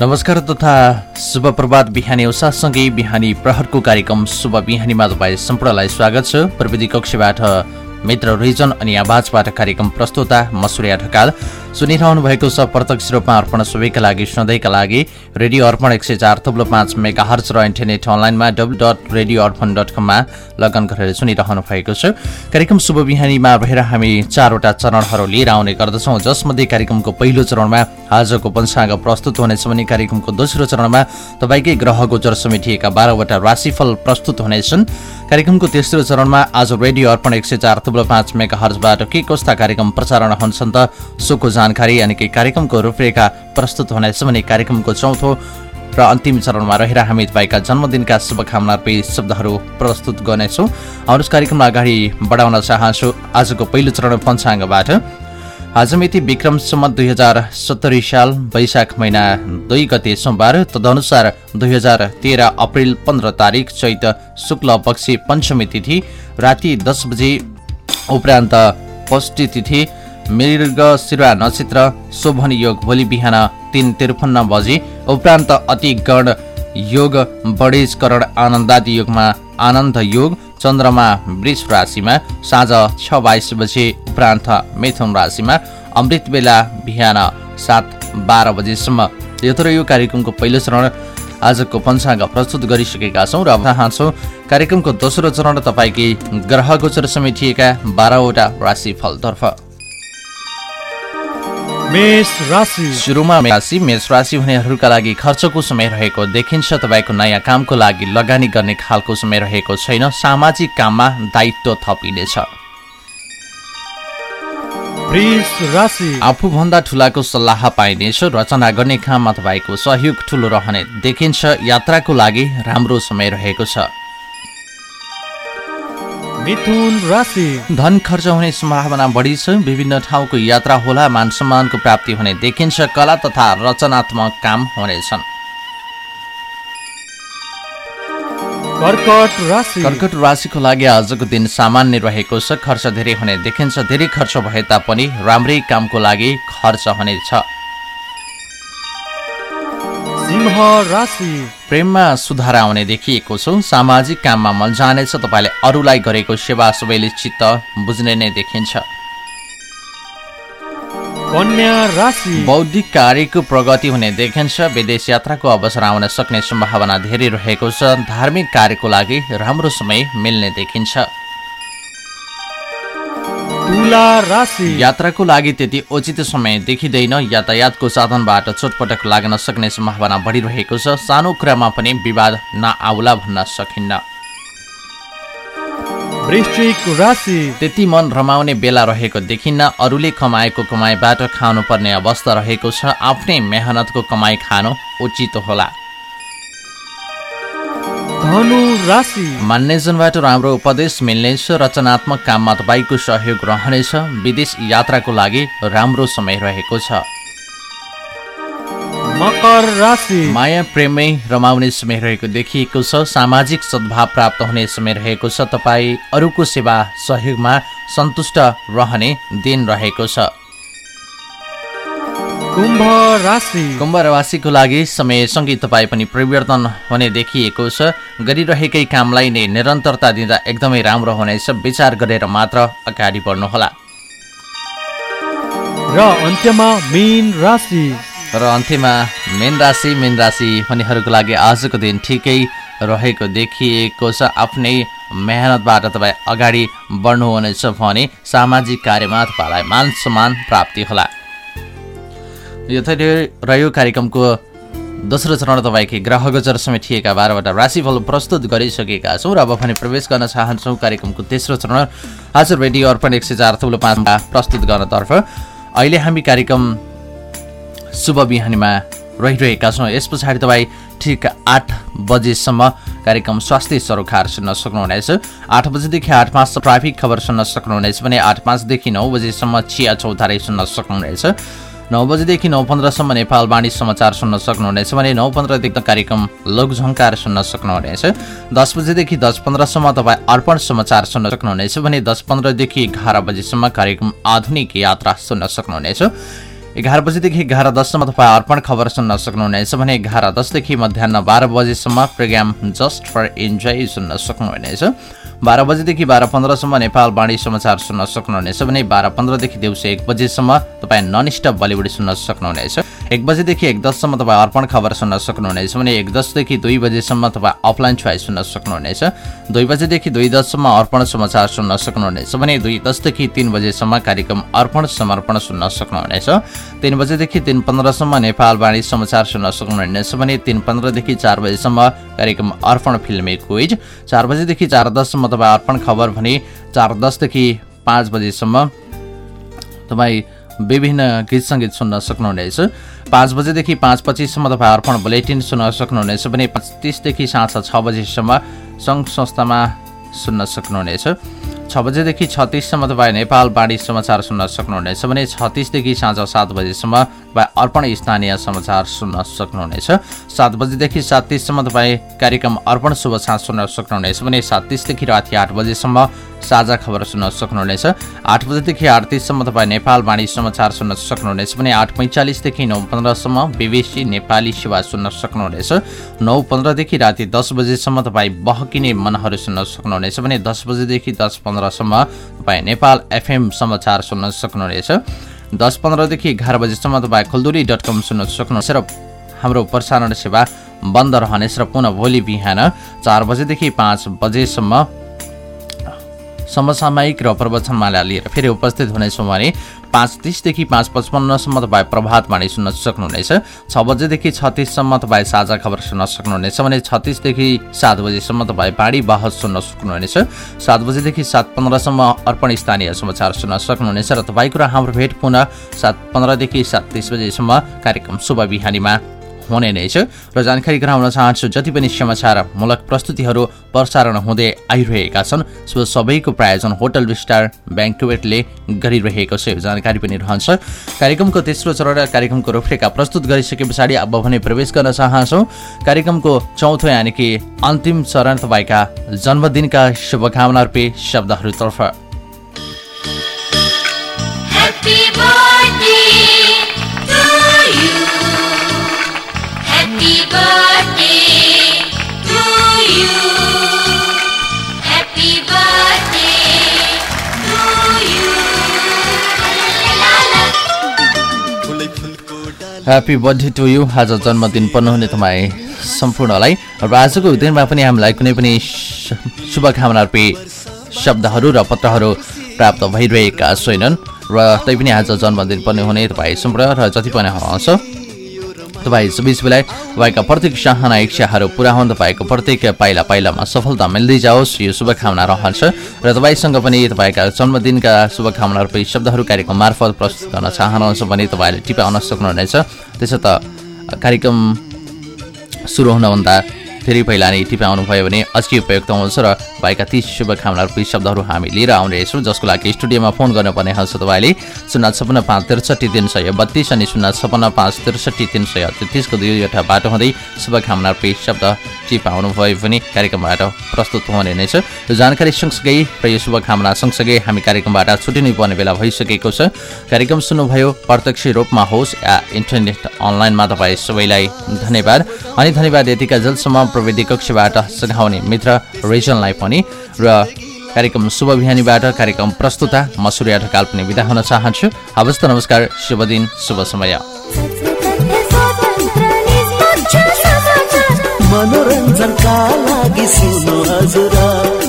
नमस्कार तथा शुभ प्रभात बिहानी उषासँगै बिहानी प्रहरको कार्यक्रम शुभ बिहानीमा तपाईँ सम्पूर्णलाई स्वागत छ। प्रविधि कक्षबाट मित्र रिजन अनि आवाजबाट कार्यक्रम प्रस्तुता मसुरिया ढकाल सुनिरहनु भएको छ प्रत्यक्ष रूपमा अर्पण सबैका लागि सधैँका लागि। रेडियो अर्पण एक सय चार थुप्रो पाँच मेगा हर्च र इन्टरनेट अनलाइनमा W dot radio Arpan dot कममा लगन गरेर सुनिरहनु भएको छ। कार्यक्रम शुभ बिहानीमा रहेर हामी चारवटा चरणहरू लिएर आउने गर्दछौँ। जसमध्ये कार्यक्रमको पहिलो चरणमा आजको पञ्चाङ्ग प्रस्तुत हुनेछ भने कार्यक्रमको दोस्रो चरणमा तपाईँकै ग्रह गोचर समेटिएका बाह्रवटा राशिफल प्रस्तुत हुनेछन्। कार्यक्रमको तेस्रो चरणमा आज रेडियो अर्पण एक सय चार थुप्रो पाँच मेगा हर्चबाट के कस्ता कार्यक्रम प्रसारण हुन्छन् त सोको जानकारी यानि कि कार्यक्रमको रूपरेखा प्रस्तुत हुनेछ भने कार्यक्रमको चौथो र अन्तिम चरणमा रहेर हामी तपाईँका जन्मदिनका शुभकामना शब्दहरू प्रस्तुत गर्नेछौँ। आउनुहोस् कार्यक्रममा अगाडि बढाउन चाहन्छु आजको पहिलो चरण पञ्चाङ्गबाट। आज मिति विक्रमसम्म दुई हजार सत्तरी साल वैशाख महिना दुई गते सोमबार तदनुसार दुई हजार तेह्र अप्रेल पन्ध्र तारिक चैत शुक्ल पक्षी पञ्चमी तिथि राति दस बजे उपरान्त पष्टी तिथि मृग शिरा नक्षत्र शोभन योग भोलि बिहान तिन त्रिपन्न बजे उपरान्त अति गण योग बढेजकरण आनन्दादि योगमा आनन्द योग चन्द्रमा वृष राशिमा साँझ छ बाइस बजे उपरान्त मिथुन राशिमा अमृत बेला बिहान सात बाह्र बजेसम्म। यो यो कार्यक्रमको पहिलो चरण आजको पञ्चाङ्ग प्रस्तुत गरिसकेका छौँ र चाहन्छौँ कार्यक्रमको दोस्रो चरण तपाईँकै ग्रह गोचर समेटिएका बाह्रवटा राशिफलतर्फ। सुरुमा राशि। मेष राशि हुनेहरूका लागि खर्चको समय रहेको देखिन्छ। तपाईँको नयाँ कामको लागि लगानी गर्ने खालको समय रहेको छैन। सामाजिक काममा दायित्व थपिनेछ आफूभन्दा ठुलाको सल्लाह पाइनेछ। रचना गर्ने काममा तपाईँको सहयोग ठुलो रहने देखिन्छ। यात्राको लागि राम्रो समय रहेको छ। मिथुन राशि। धन खर्च हुने सम्भावना बढी छ। विभिन्न ठाउँको यात्रा होला। मान सम्मानको प्राप्ति हुने देखिन्छ। कला तथा रचनात्मक काम हुनेछन्। कर्कट राशि। कर्कट राशिको लागि आजको दिन सामान्य रहेको छ। खर्च धेरै हुने देखिन्छ। धेरै खर्च भए तापनि राम्रै कामको लागि खर्च हुनेछ। सिंह राशि। प्रेममा सुधार आउने देखिएको छ। सामाजिक काममा मन जानेछ तपाईँले अरूलाई गरेको सेवा सबैले चित्त बुझ्ने नै देखिन्छ। बौद्धिक कार्यको प्रगति हुने देखिन्छ। विदेश यात्राको अवसर आउन सक्ने सम्भावना धेरै रहेको छ। धार्मिक कार्यको लागि राम्रो समय मिल्ने देखिन्छ। यात्राको लागि त्यति उचित समय देखिँदैन। यातायातको साधनबाट चोटपटक लाग्न सक्ने सम्भावना बढिरहेको छ। सानो कुरामा पनि विवाद नआउला भन्न सकिन्न। त्यति मन रमाउने बेला रहेको देखिन्न। अरूले कमाएको कमाईबाट खानुपर्ने अवस्था रहेको छ। आफ्नै मेहनतको कमाई खानु उचित होला। मान्यजनबाट राम्रो उपदेश मिल्नेछ रचनात्मक काममा तपाईँको सहयोग रहनेछ विदेश यात्राको लागि राम्रो समय रहेको छ। मकर राशि। माया प्रेमै रमाउने समय रहेको देखिएको छ सामाजिक सद्भाव प्राप्त हुने समय रहेको छ तपाईँ अरूको सेवा सहयोगमा सन्तुष्ट रहने दिन रहेको छ। कुम्भ राशि। कुम्भ राशिको लागि समयसँगै तपाईँ पनि परिवर्तन हुने देखिएको छ। गरिरहेकै कामलाई नै निरन्तरता दिँदा एकदमै राम्रो हुनेछ विचार गरेर मात्र अगाडि बढ्नुहोला। र अन्त्यमा मेन राशि। र अन्त्यमा मेन राशि मेन राशि हुनेहरूको लागि आजको दिन ठिकै रहेको देखिएको छ। आफ्नै मेहनतबाट तपाईँ अगाडि बढ्नुहुनेछ भने सामाजिक कार्यमा तपाईँलाई मान सम्मान प्राप्ति होला। रह्यो कार्यक्रमको दोस्रो चरण तपाईँकै ग्रह गोचर समेटिएका बाह्रवटा राशिफल प्रस्तुत गरिसकेका छौँ र अब भने प्रवेश गर्न चाहन्छौँ कार्यक्रमको तेस्रो चरण। आज रेडियो अर्पण एक सय चार थुलो पाँचमा प्रस्तुत गर्नतर्फ अहिले हामी कार्यक्रम शुभ बिहानीमा रहिरहेका छौँ। यस पछाडि तपाईँ ठिक आठ बजेसम्म कार्यक्रम स्वास्थ्य सरोकार सुन्न सक्नुहुनेछ। आठ बजेदेखि आठ पाँच ट्राफिक खबर सुन्न सक्नुहुनेछ भने आठ पाँचदेखि नौ बजेसम्म चिया चौधारै सुन्न सक्नुहुनेछ। नौ बजीदेखि नौ पन्ध्रसम्म नेपाल वाणी समाचार सुन्न सक्नुहुनेछ भने नौ पन्ध्रदेखि कार्यक्रम लोकझङ्कार सुन्न सक्नुहुनेछ। दस बजेदेखि दस पन्ध्रसम्म तपाईँ अर्पण समाचार सुन्न सक्नुहुनेछ भने दस पन्ध्रदेखि एघार बजीसम्म कार्यक्रम आधुनिक यात्रा सुन्न सक्नुहुनेछ। एघार बजेदेखि एघार दससम्म तपाईँ अर्पण खबर सुन्न सक्नुहुनेछ। भने एघार दसदेखि मध्याह बाह्र बजेसम्म प्रोग्राम जस्ट फर इन्जोय सुन्न सक्नुहुनेछ। बाह्र बजेदेखि बाह्र पन्ध्रसम्म नेपाल बाणी समाचार सुन्न सक्नुहुनेछ। भने बाह्र पन्ध्रदेखि दिउँसो एक बजेसम्म तपाईँ स्टप बलिउड सुन्न सक्नुहुनेछ। एक बजेदेखि एक दससम्म तपाईँ अर्पण खबर सुन्न सक्नुहुनेछ। भने एक दसदेखि दुई बजेसम्म तपाईँ अफलाइन छोइस सुन्न सक्नुहुनेछ। दुई बजेदेखि दुई दससम्म अर्पण समाचार सुन्न सक्नुहुनेछ। भने दुई दसदेखि तिन बजेसम्म कार्यक्रम अर्पण समर्पण सुन्न सक्नुहुनेछ। तिन बजेदेखि तिन पन्ध्रसम्म नेपाल बाणी समाचार सुन्न सक्नुहुनेछ। भने तिन पन्ध्रदेखि चार बजेसम्म कार्यक्रम अर्पण फिल्मी क्विज चार बजेदेखि चार दससम्म तपाईँ अर्पण खबर भने चार दसदेखि पाँच बजेसम्म तपाईँ विभिन्न गीत सङ्गीत सुन्न सक्नुहुनेछ। पाँच बजेदेखि पाँच पच्चिससम्म तपाईँ अर्पण बुलेटिन सुन्न सक्नुहुनेछ भने पाँच तिसदेखि साँझ छ बजीसम्म सङ्घ संस्थामा सुन्न सक्नुहुनेछ। छ बजेदेखि छत्तिससम्म तपाईँ नेपाल बाढी समाचार सुन्न सक्नुहुनेछ भने छत्तिसदेखि साँझ सात बजेसम्म तपाईँ अर्पण स्थानीय समाचार सुन्न सक्नुहुनेछ। सात बजेदेखि सात तिससम्म तपाईँ कार्यक्रम अर्पण शुभ साँझ सुन्न सक्नुहुनेछ भने सात तिसदेखि राति आठ बजेसम्म साझा खबर सुन्न सक्नुहुनेछ। आठ बजेदेखि आठ तिससम्म तपाईँ नेपाल बाणी समाचार सुन्न सक्नुहुनेछ भने आठ पैँचालिसदेखि नौ पन्ध्रसम्म बिबिसी नेपाली सेवा सुन्न सक्नुहुनेछ। नौ पन्ध्रदेखि राति दस बजेसम्म तपाईँ बहकिने मनहरू सुन्न सक्नुहुनेछ भने दस बजेदेखि दस पन्ध्रसम्म तपाईँ नेपाल एफएम समाचार सुन्न सक्नुहुनेछ। दस पन्ध्रदेखि एघार बजेसम्म तपाईँ खुल्दुरी डट कम सुन्न सक्नुहुनेछ र हाम्रो प्रसारण सेवा बन्द रहनेछ र पुनः भोलि बिहान चार बजेदेखि पाँच बजेसम्म समसामयिक र प्रवचनमाला लिएर फेरि उपस्थित हुनेछौँ भने पाँच तिसदेखि पाँच पचपन्नसम्म तपाईँ प्रभात बाणी सुन्न सक्नुहुनेछ। छ बजेदेखि छत्तिससम्म तपाईँ साझा खबर सुन्न सक्नुहुनेछ भने छत्तिसदेखि सात बजीसम्म तपाईँ बाढी बहस सुन्न सक्नुहुनेछ। सात बजेदेखि सात पन्ध्रसम्म अर्पण स्थानीय समाचार सुन्न सक्नुहुनेछ र तपाईँको र हाम्रो भेट पुनः सात पन्ध्रदेखि सात तिस बजीसम्म कार्यक्रम शुभ बिहानीमा हुने नै छ र जानकारी गराउन चाहन्छु जति पनि समाचार मूलक प्रस्तुतिहरू प्रसारण हुँदै आइरहेका छन् सो सबैको प्रायोजन होटल विस्टार ब्याङ्कुवेटले गरिरहेको छ। जानकारी पनि रहन्छ। कार्यक्रमको तेस्रो चरण कार्यक्रमको रूपरेखा प्रस्तुत गरिसके पछाडि अब भने प्रवेश गर्न चाहन्छौँ। कार्यक्रमको चौथो यानि कि अन्तिम चरण तपाईँका जन्मदिनका शुभकामना रूपे शब्दहरूतर्फ ह्याप्पी बर्थडे टु यु आज जन्मदिन पर्नु हुने तपाईँ सम्पूर्णलाई। र आजको दिनमा पनि हामीलाई कुनै पनि श- शुभकामना रूपी शब्दहरू र पत्रहरू प्राप्त भइरहेका छैनन्। र तैपनि आज जन्मदिन पर्ने हुने तपाईँ सम्पूर्ण र जति पनि हुनुहुन्छ। तपाईँ चौबिस बेला तपाईँका प्रत्येक चाहना इच्छाहरू पुरा हुन् तपाईँको प्रत्येक पाइला पाइलामा सफलता मिल्दै जाओस् यो शुभकामना रहन्छ। र तपाईँसँग पनि तपाईँका जन्मदिनका शुभकामना रूपी शब्दहरू कार्यक्रम मार्फत प्रस्तुत गर्न चाहनुहुन्छ भने तपाईँले टिपाउन सक्नुहुनेछ। त कार्यक्रम सुरु हुनभन्दा धेरै पहिला नै टिपाउनु भयो भने अझै उपयुक्त हुन्छ र भएका ती शुभकामना रूपी शब्दहरू हामी लिएर आउनेछौँ जसको लागि स्टुडियोमा फोन गर्नुपर्ने हुन्छ तपाईँले। शून्य छपन्न पाँच त्रिसठी तिन सय बत्तिस अनि शून्य छपन्न पाँच त्रिसठी तिन सय तेत्तिसको दुईवटा बाटो हुँदै शुभकामना रूपी शब्द टिपाउनु भयो भने कार्यक्रमबाट प्रस्तुत हुने नै छ। यो जानकारी सँगसँगै र यो शुभकामना सँगसँगै हामी कार्यक्रमबाट छुटिनु पर्ने बेला भइसकेको छ। कार्यक्रम सुन्नुभयो प्रत्यक्ष रूपमा होस् या इन्टरनेट अनलाइनमा तपाईँ सबैलाई धन्यवाद। अनि धन्यवाद यतिका जलसम्म प्रविधि कक्षबाट सघाउने मित्र रिजनलाई पनि र कार्यक्रम शुभ बिहानीबाट कार्यक्रम प्रस्तुता म सूर्य ढकाल पनि बिदा हुन चाहन्छु। हवस् त नमस्कार शुभ दिन शुभ समय। मनोरञ्जनका लागि सुन्नु हजुर।